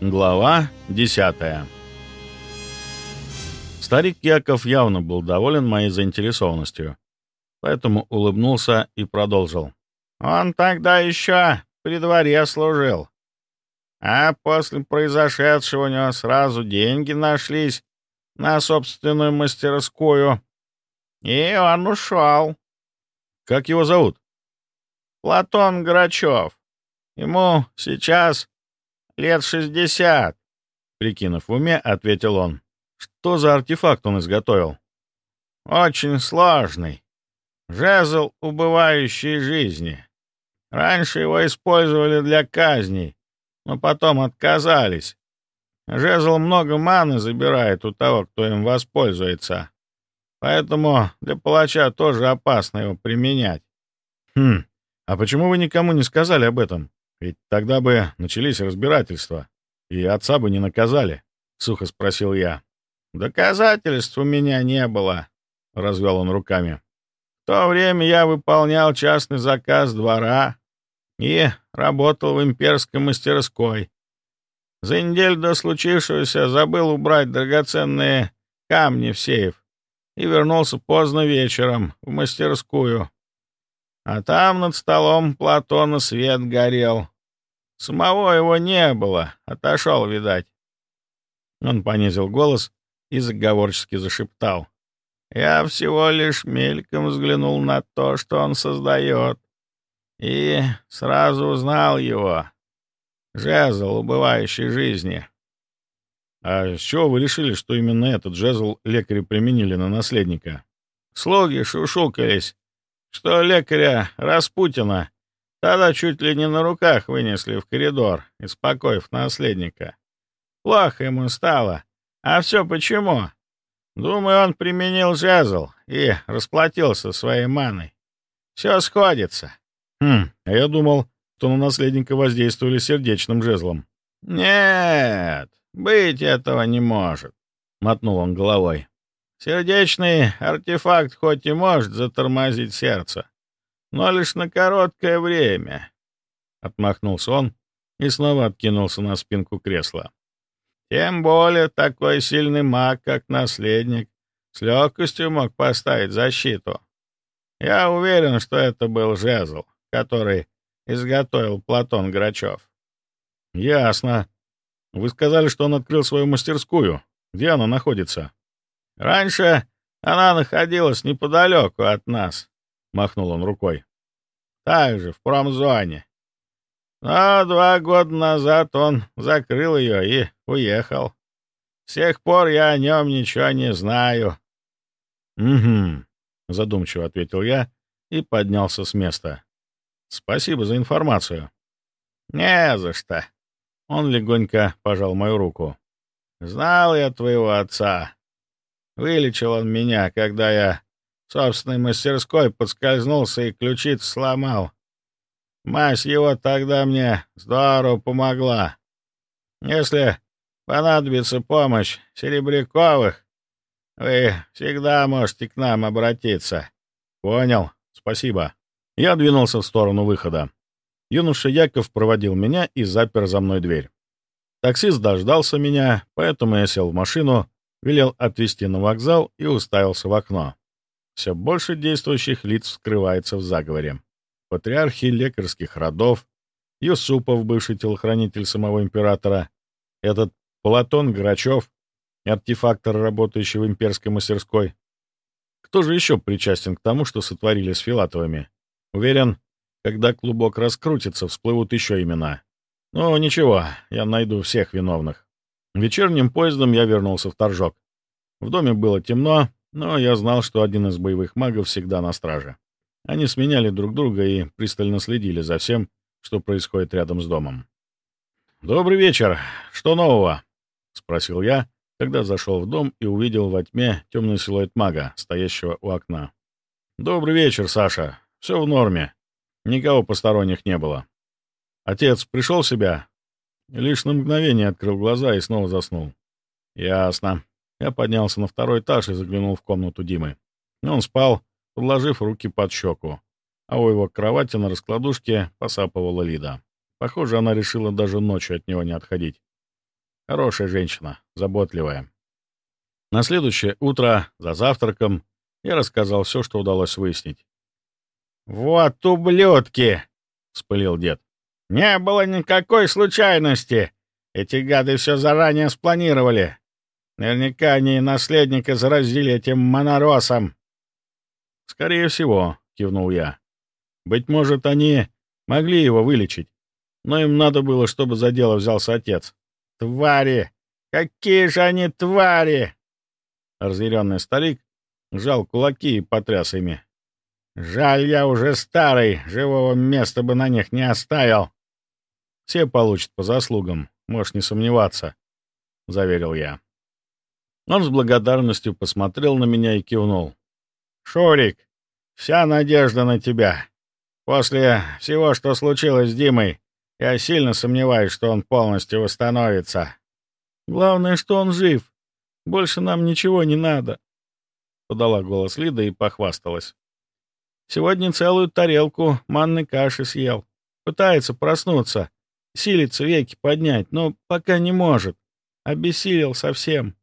Глава 10 Старик Яков явно был доволен моей заинтересованностью, поэтому улыбнулся и продолжил. «Он тогда еще при дворе служил, а после произошедшего у него сразу деньги нашлись на собственную мастерскую, и он ушел». «Как его зовут?» «Платон Грачев. Ему сейчас лет шестьдесят», — прикинув в уме, ответил он. «Что за артефакт он изготовил?» «Очень сложный. Жезл убывающей жизни. Раньше его использовали для казней, но потом отказались. Жезл много маны забирает у того, кто им воспользуется. Поэтому для палача тоже опасно его применять. Хм, а почему вы никому не сказали об этом? Ведь тогда бы начались разбирательства, и отца бы не наказали, — сухо спросил я. «Доказательств у меня не было», — развел он руками. «В то время я выполнял частный заказ двора и работал в имперской мастерской. За неделю до случившегося забыл убрать драгоценные камни в сейф и вернулся поздно вечером в мастерскую. А там над столом Платона свет горел. Самого его не было, отошел, видать. Он понизил голос и заговорчески зашептал. Я всего лишь мельком взглянул на то, что он создает, и сразу узнал его. Жезл убывающей жизни. А с чего вы решили, что именно этот жезл лекари применили на наследника? Слуги шушукались, что лекаря Распутина тогда чуть ли не на руках вынесли в коридор, испокоив наследника. Плохо ему стало. А все почему? Думаю, он применил жезл и расплатился своей маной. Все сходится. Хм, а я думал, что на наследника воздействовали сердечным жезлом. Нет, быть этого не может, — мотнул он головой. Сердечный артефакт хоть и может затормозить сердце, но лишь на короткое время. Отмахнулся он и снова откинулся на спинку кресла. Тем более такой сильный маг, как наследник, с легкостью мог поставить защиту. Я уверен, что это был жезл, который изготовил Платон Грачев. Ясно. Вы сказали, что он открыл свою мастерскую. Где она находится? Раньше она находилась неподалеку от нас, — махнул он рукой. Так же, в промзоне. Но два года назад он закрыл ее и уехал. С тех пор я о нем ничего не знаю. — Угу, — задумчиво ответил я и поднялся с места. — Спасибо за информацию. — Не за что. Он легонько пожал мою руку. — Знал я твоего отца. Вылечил он меня, когда я собственной мастерской подскользнулся и ключицу сломал. Мазь его тогда мне здорово помогла. Если понадобится помощь Серебряковых, вы всегда можете к нам обратиться. Понял. Спасибо. Я двинулся в сторону выхода. Юноша Яков проводил меня и запер за мной дверь. Таксист дождался меня, поэтому я сел в машину велел отвезти на вокзал и уставился в окно. Все больше действующих лиц скрывается в заговоре. Патриархи лекарских родов, Юсупов, бывший телохранитель самого императора, этот Платон Грачев, артефактор, работающий в имперской мастерской. Кто же еще причастен к тому, что сотворили с Филатовыми? Уверен, когда клубок раскрутится, всплывут еще имена. Но ничего, я найду всех виновных. Вечерним поездом я вернулся в Торжок. В доме было темно, но я знал, что один из боевых магов всегда на страже. Они сменяли друг друга и пристально следили за всем, что происходит рядом с домом. «Добрый вечер. Что нового?» — спросил я, когда зашел в дом и увидел во тьме темный силуэт мага, стоящего у окна. «Добрый вечер, Саша. Все в норме. Никого посторонних не было. Отец пришел в себя?» Лишь на мгновение открыл глаза и снова заснул. Ясно. Я поднялся на второй этаж и заглянул в комнату Димы. Он спал, подложив руки под щеку, а у его кровати на раскладушке посапывала Лида. Похоже, она решила даже ночью от него не отходить. Хорошая женщина, заботливая. На следующее утро, за завтраком, я рассказал все, что удалось выяснить. «Вот ублюдки!» — вспылил дед. «Не было никакой случайности. Эти гады все заранее спланировали. Наверняка они наследника заразили этим моноросом». «Скорее всего», — кивнул я. «Быть может, они могли его вылечить, но им надо было, чтобы за дело взялся отец». «Твари! Какие же они твари!» Разъяренный старик сжал кулаки и потряс ими. «Жаль, я уже старый, живого места бы на них не оставил». «Все получат по заслугам, можешь не сомневаться», — заверил я. Он с благодарностью посмотрел на меня и кивнул. «Шурик, вся надежда на тебя. После всего, что случилось с Димой, я сильно сомневаюсь, что он полностью восстановится». «Главное, что он жив. Больше нам ничего не надо», — подала голос Лида и похвасталась. «Сегодня целую тарелку манной каши съел. Пытается проснуться, силится веки поднять, но пока не может. Обессилел совсем».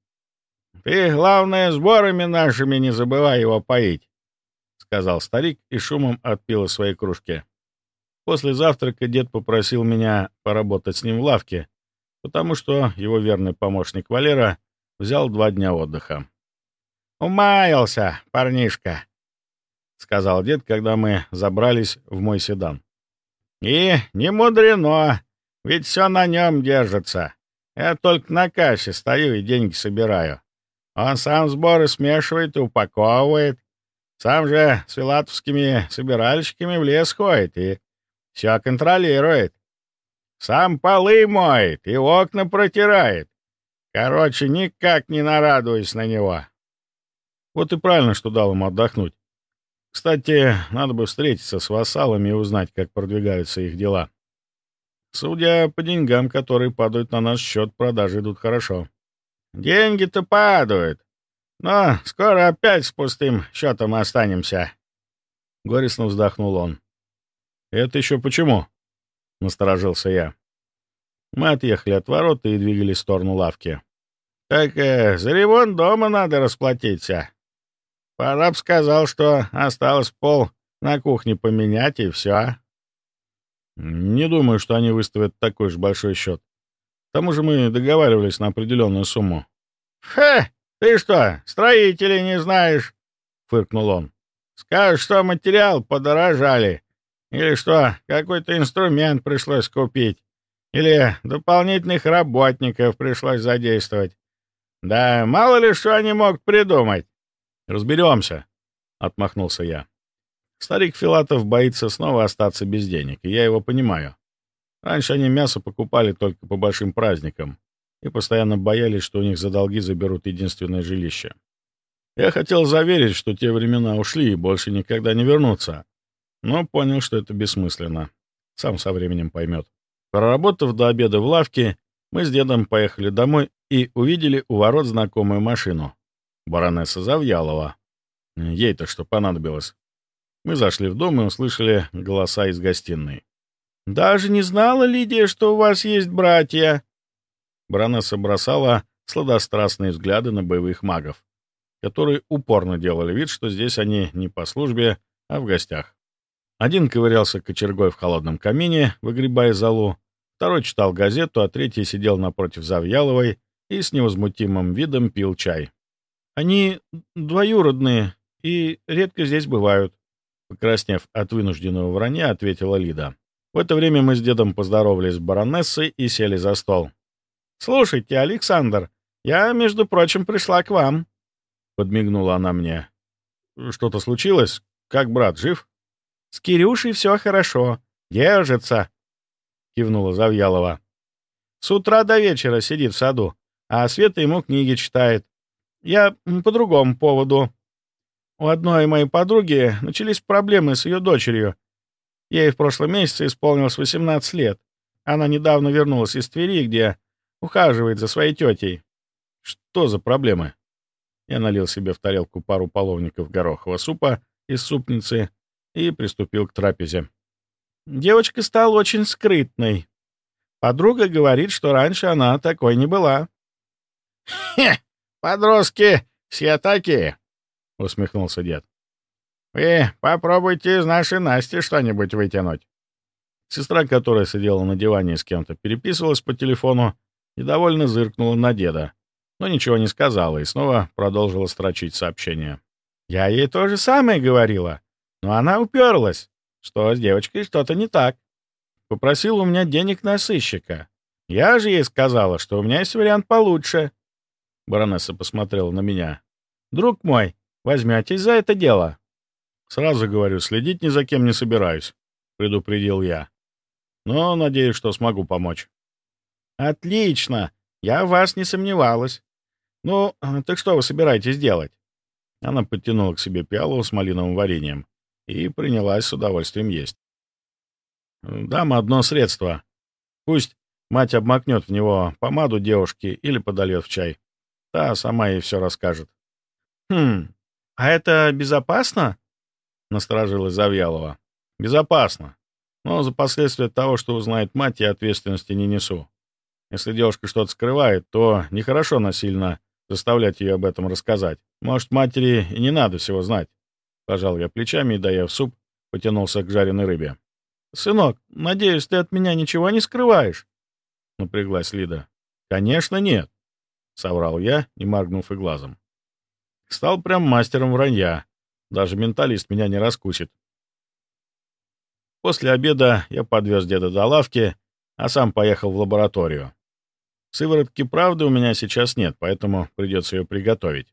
«Ты, главное, сборами нашими не забывай его поить», — сказал старик и шумом отпил из своей кружки. После завтрака дед попросил меня поработать с ним в лавке, потому что его верный помощник Валера взял два дня отдыха. «Умаялся, парнишка», — сказал дед, когда мы забрались в мой седан. «И не мудрено, ведь все на нем держится. Я только на кассе стою и деньги собираю. Он сам сборы смешивает и упаковывает. Сам же с филатовскими собиральщиками в лес ходит и все контролирует. Сам полы моет и окна протирает. Короче, никак не нарадуюсь на него. Вот и правильно, что дал ему отдохнуть. Кстати, надо бы встретиться с вассалами и узнать, как продвигаются их дела. Судя по деньгам, которые падают на наш счет, продажи идут хорошо. Деньги-то падают, но скоро опять с пустым счетом останемся. Горестно вздохнул он. «Это еще почему?» — насторожился я. Мы отъехали от ворота и двигались в сторону лавки. «Так э, за ремонт дома надо расплатиться. Параб сказал, что осталось пол на кухне поменять, и все». «Не думаю, что они выставят такой же большой счет. Тому же мы договаривались на определенную сумму. «Хе! Ты что, строителей не знаешь?» — фыркнул он. «Скажешь, что материал подорожали. Или что, какой-то инструмент пришлось купить. Или дополнительных работников пришлось задействовать. Да мало ли что они могут придумать». «Разберемся», — отмахнулся я. Старик Филатов боится снова остаться без денег, и я его понимаю. Раньше они мясо покупали только по большим праздникам и постоянно боялись, что у них за долги заберут единственное жилище. Я хотел заверить, что те времена ушли и больше никогда не вернутся, но понял, что это бессмысленно. Сам со временем поймет. Проработав до обеда в лавке, мы с дедом поехали домой и увидели у ворот знакомую машину. Баронесса Завьялова. Ей-то что понадобилось. Мы зашли в дом и услышали голоса из гостиной. «Даже не знала, Лидия, что у вас есть братья!» Баронесса бросала сладострастные взгляды на боевых магов, которые упорно делали вид, что здесь они не по службе, а в гостях. Один ковырялся кочергой в холодном камине, выгребая залу, второй читал газету, а третий сидел напротив Завьяловой и с невозмутимым видом пил чай. «Они двоюродные и редко здесь бывают», — покраснев от вынужденного вранья, ответила Лида. В это время мы с дедом поздоровались с баронессой и сели за стол. «Слушайте, Александр, я, между прочим, пришла к вам», — подмигнула она мне. «Что-то случилось? Как брат, жив?» «С Кирюшей все хорошо. Держится», — кивнула Завьялова. «С утра до вечера сидит в саду, а Света ему книги читает. Я по другому поводу. У одной моей подруги начались проблемы с ее дочерью, Ей в прошлом месяце исполнилось 18 лет. Она недавно вернулась из Твери, где ухаживает за своей тетей. Что за проблемы? Я налил себе в тарелку пару половников горохового супа из супницы и приступил к трапезе. Девочка стала очень скрытной. Подруга говорит, что раньше она такой не была». «Хе! Подростки все такие!» — усмехнулся дед. «Вы попробуйте из нашей Насти что-нибудь вытянуть». Сестра, которая сидела на диване и с кем-то переписывалась по телефону, недовольно зыркнула на деда, но ничего не сказала и снова продолжила строчить сообщение. «Я ей то же самое говорила, но она уперлась, что с девочкой что-то не так. Попросила у меня денег на сыщика. Я же ей сказала, что у меня есть вариант получше». Баронесса посмотрела на меня. «Друг мой, возьметесь за это дело?» «Сразу говорю, следить ни за кем не собираюсь», — предупредил я. «Но надеюсь, что смогу помочь». «Отлично! Я в вас не сомневалась. Ну, так что вы собираетесь делать?» Она подтянула к себе пиалу с малиновым вареньем и принялась с удовольствием есть. «Дам одно средство. Пусть мать обмакнет в него помаду девушки или подольет в чай. Та сама ей все расскажет». «Хм, а это безопасно?» — насторожилась Завьялова. «Безопасно. Но за последствия того, что узнает мать, я ответственности не несу. Если девушка что-то скрывает, то нехорошо насильно заставлять ее об этом рассказать. Может, матери и не надо всего знать. Пожал я плечами и, доев суп, потянулся к жареной рыбе. «Сынок, надеюсь, ты от меня ничего не скрываешь?» Напряглась Лида. «Конечно, нет», — соврал я, не моргнув и глазом. Стал прям мастером вранья. Даже менталист меня не раскусит. После обеда я подвез деда до лавки, а сам поехал в лабораторию. Сыворотки правды у меня сейчас нет, поэтому придется ее приготовить.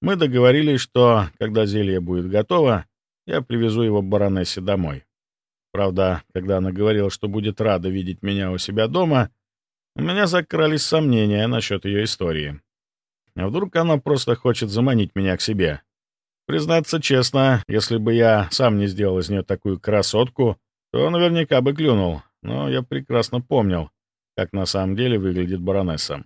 Мы договорились, что, когда зелье будет готово, я привезу его баронессе домой. Правда, когда она говорила, что будет рада видеть меня у себя дома, у меня закрались сомнения насчет ее истории. А вдруг она просто хочет заманить меня к себе? Признаться честно, если бы я сам не сделал из нее такую красотку, то наверняка бы клюнул, но я прекрасно помнил, как на самом деле выглядит баронесса.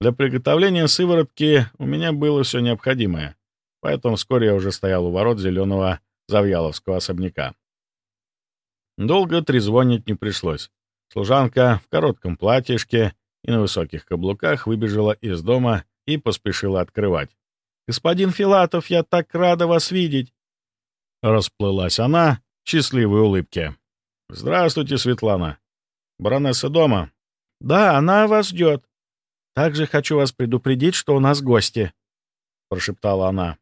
Для приготовления сыворотки у меня было все необходимое, поэтому вскоре я уже стоял у ворот зеленого Завьяловского особняка. Долго трезвонить не пришлось. Служанка в коротком платьишке и на высоких каблуках выбежала из дома и поспешила открывать. «Господин Филатов, я так рада вас видеть!» Расплылась она в счастливой улыбке. «Здравствуйте, Светлана. Баронесса дома?» «Да, она вас ждет. Также хочу вас предупредить, что у нас гости», — прошептала она.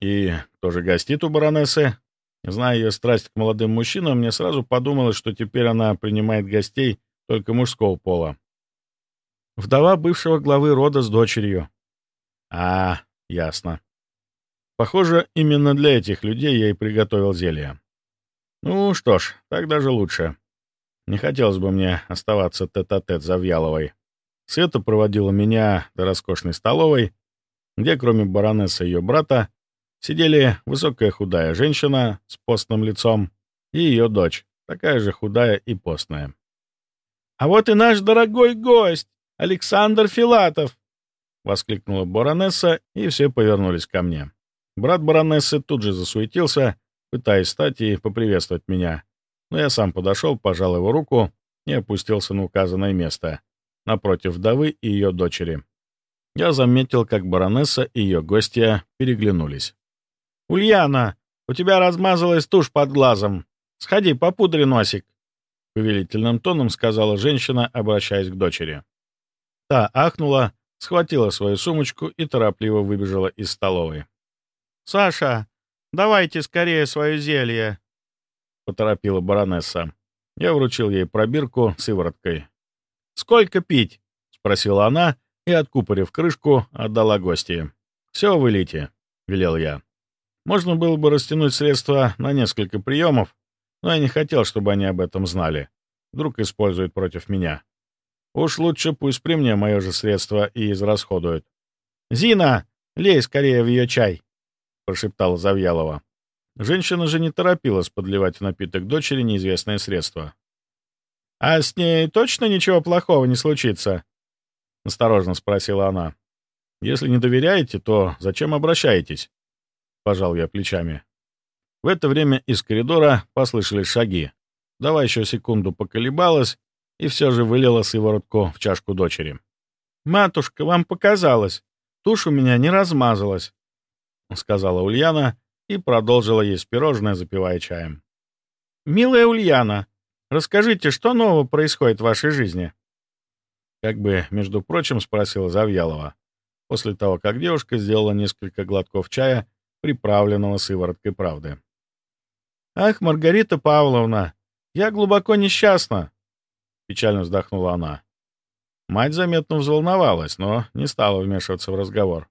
«И кто же гостит у баронессы?» Зная ее страсть к молодым мужчинам, мне сразу подумалось, что теперь она принимает гостей только мужского пола. Вдова бывшего главы рода с дочерью. А, ясно. Похоже, именно для этих людей я и приготовил зелье. Ну что ж, так даже лучше. Не хотелось бы мне оставаться тет-а-тет -тет Завьяловой. Света проводила меня до роскошной столовой, где, кроме баронессы и ее брата, сидели высокая худая женщина с постным лицом и ее дочь, такая же худая и постная. «А вот и наш дорогой гость, Александр Филатов!» — воскликнула баронесса, и все повернулись ко мне. Брат баронессы тут же засуетился, пытаясь встать и поприветствовать меня, но я сам подошел, пожал его руку и опустился на указанное место, напротив вдовы и ее дочери. Я заметил, как баронесса и ее гостья переглянулись. «Ульяна, у тебя размазалась тушь под глазом. Сходи, попудри носик», — повелительным тоном сказала женщина, обращаясь к дочери. Та ахнула, схватила свою сумочку и торопливо выбежала из столовой. «Саша, давайте скорее свое зелье», поторопила баронесса. Я вручил ей пробирку сывороткой. «Сколько пить?» — спросила она и, откупорив крышку, отдала гостье. «Все вылейте», — велел я. Можно было бы растянуть средства на несколько приемов, но я не хотел, чтобы они об этом знали. Вдруг используют против меня. Уж лучше пусть при мне мое же средство и израсходуют. «Зина, лей скорее в ее чай!» — прошептала Завьялова. Женщина же не торопилась подливать в напиток дочери неизвестное средство. «А с ней точно ничего плохого не случится?» — осторожно спросила она. «Если не доверяете, то зачем обращаетесь?» — пожал я плечами. В это время из коридора послышались шаги. Давай еще секунду поколебалась и все же вылила сыворотку в чашку дочери. «Матушка, вам показалось. Тушь у меня не размазалась», — сказала Ульяна и продолжила есть пирожное, запивая чаем. «Милая Ульяна, расскажите, что нового происходит в вашей жизни?» Как бы, между прочим, спросила Завьялова, после того, как девушка сделала несколько глотков чая, приправленного сывороткой правды. «Ах, Маргарита Павловна, я глубоко несчастна!» — печально вздохнула она. Мать заметно взволновалась, но не стала вмешиваться в разговор.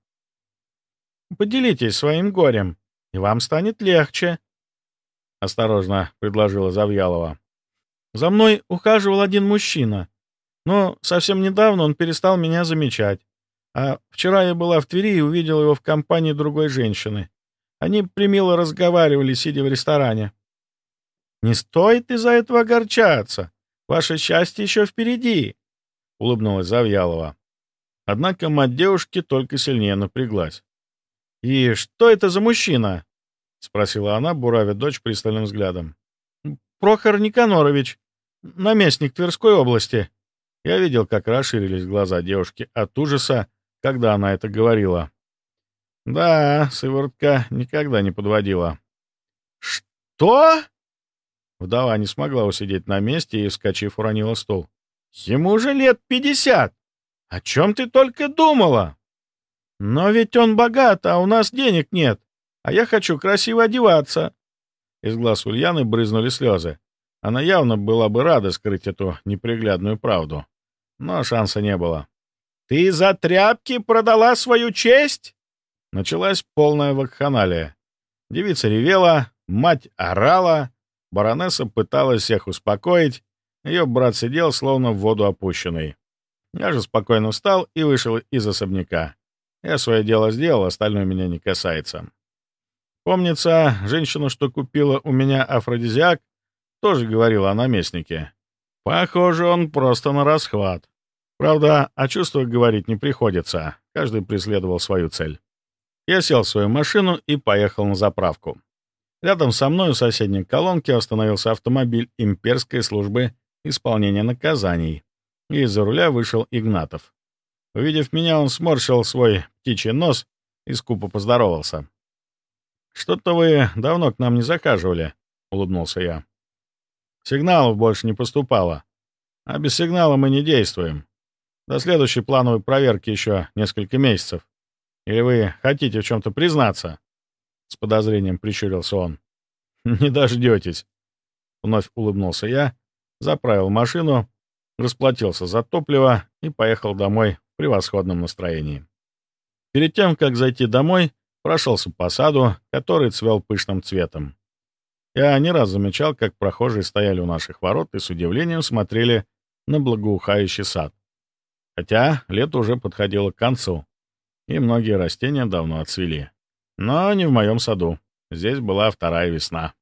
«Поделитесь своим горем, и вам станет легче», — осторожно предложила Завьялова. «За мной ухаживал один мужчина, но совсем недавно он перестал меня замечать. А вчера я была в Твери и увидела его в компании другой женщины. Они примило разговаривали, сидя в ресторане. «Не стоит из-за этого огорчаться. Ваше счастье еще впереди», — улыбнулась Завьялова. Однако мать девушки только сильнее напряглась. «И что это за мужчина?» — спросила она, буравя дочь пристальным взглядом. «Прохор Никанорович, наместник Тверской области». Я видел, как расширились глаза девушки от ужаса, когда она это говорила. Да, сыворотка никогда не подводила. «Что?» Вдова не смогла усидеть на месте и, вскочив, уронила стол. «Ему же лет пятьдесят! О чем ты только думала?» «Но ведь он богат, а у нас денег нет, а я хочу красиво одеваться». Из глаз Ульяны брызнули слезы. Она явно была бы рада скрыть эту неприглядную правду. Но шанса не было. «Ты за тряпки продала свою честь?» Началась полная вакханалия. Девица ревела, мать орала, баронесса пыталась всех успокоить, ее брат сидел, словно в воду опущенный. Я же спокойно встал и вышел из особняка. Я свое дело сделал, остальное меня не касается. Помнится, женщина, что купила у меня афродизиак, тоже говорила о наместнике. Похоже, он просто на расхват. Правда, о чувствах говорить не приходится. Каждый преследовал свою цель. Я сел в свою машину и поехал на заправку. Рядом со мной у соседней колонки остановился автомобиль имперской службы исполнения наказаний, и из-за руля вышел Игнатов. Увидев меня, он сморщил свой птичий нос и скупо поздоровался. «Что-то вы давно к нам не захаживали», — улыбнулся я. «Сигналов больше не поступало. А без сигнала мы не действуем. До следующей плановой проверки еще несколько месяцев. Или вы хотите в чем-то признаться?» С подозрением прищурился он. «Не дождетесь», — вновь улыбнулся я, заправил машину, расплатился за топливо и поехал домой в превосходном настроении. Перед тем, как зайти домой, прошелся по саду, который цвел пышным цветом. Я не раз замечал, как прохожие стояли у наших ворот и с удивлением смотрели на благоухающий сад. Хотя лето уже подходило к концу, и многие растения давно отцвели. Но не в моем саду. Здесь была вторая весна.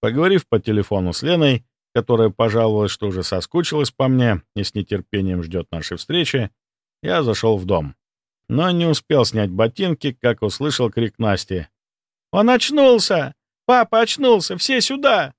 Поговорив по телефону с Леной, которая пожаловалась, что уже соскучилась по мне и с нетерпением ждет нашей встречи, я зашел в дом. Но не успел снять ботинки, как услышал крик Насти. «Он очнулся! Папа очнулся! Все сюда!»